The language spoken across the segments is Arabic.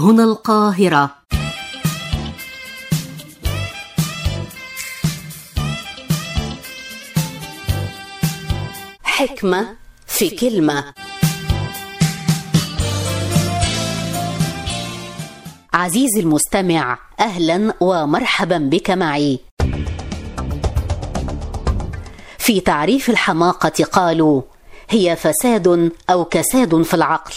هنا القاهرة. حكمة في كلمة. عزيزي المستمع أهلا ومرحبا بك معي. في تعريف الحماقة قالوا هي فساد أو كساد في العقل.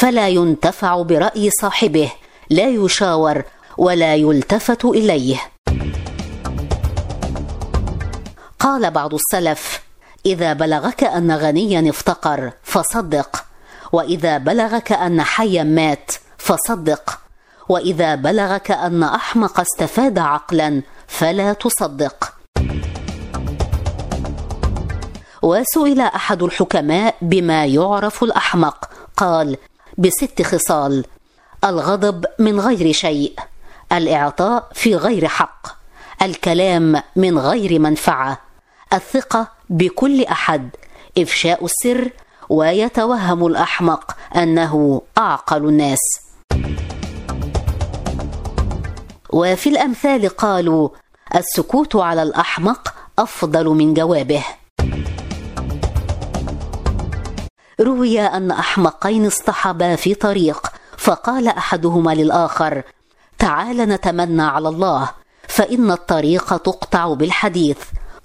فلا ينتفع برأي صاحبه لا يشاور ولا يلتفت إليه. قال بعض السلف إذا بلغك أن غنيا افتقر فصدق. وإذا بلغك أن حيا مات فصدق. وإذا بلغك أن أحمق استفاد عقلا فلا تصدق. وسئل أحد الحكماء بما يعرف الأحمق قال بست خصال. الغضب من غير شيء. الإعطاء في غير حق. الكلام من غير منفعة. الثقة بكل أحد. إفشاء السر. ويتوهم الأحمق أنه أعقل الناس. وفي الأمثال قالوا السكوت على الأحمق أفضل من جوابه. روي أن أحمقين اصطحبا في طريق فقال أحدهما للآخر تعال نتمنى على الله فإن الطريق تقطع بالحديث.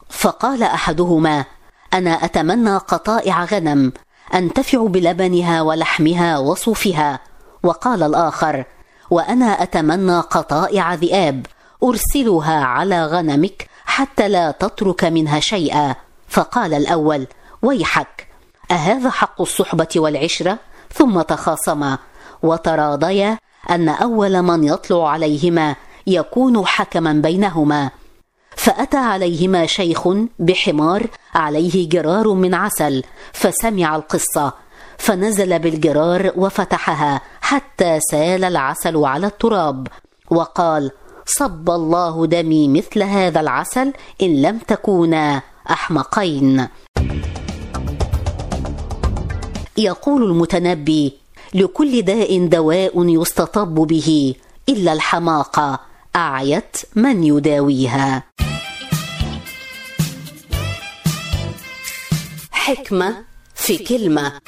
فقال أحدهما أنا أتمنى قطائع غنم أنتفع بلبنها ولحمها وصوفها. وقال الآخر وأنا أتمنى قطائع ذئاب أرسلها على غنمك حتى لا تترك منها شيئا. فقال الأول ويحك. أهذا حق الصحبة والعشرة؟ ثم تخاصما. وتراضيا أن أول من يطلع عليهما يكون حكما بينهما. فأتى عليهما شيخ بحمار عليه جرار من عسل فسمع القصة فنزل بالجرار وفتحها حتى سال العسل على التراب وقال صب الله دمي مثل هذا العسل إن لم تكونا أحمقين. يقول المتنبي لكل داء دواء يستطب به إلا الحماقة أعيت من يداويها. حكمة في كلمة.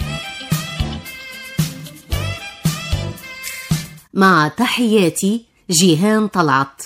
مع تحياتي جيهان طلعت.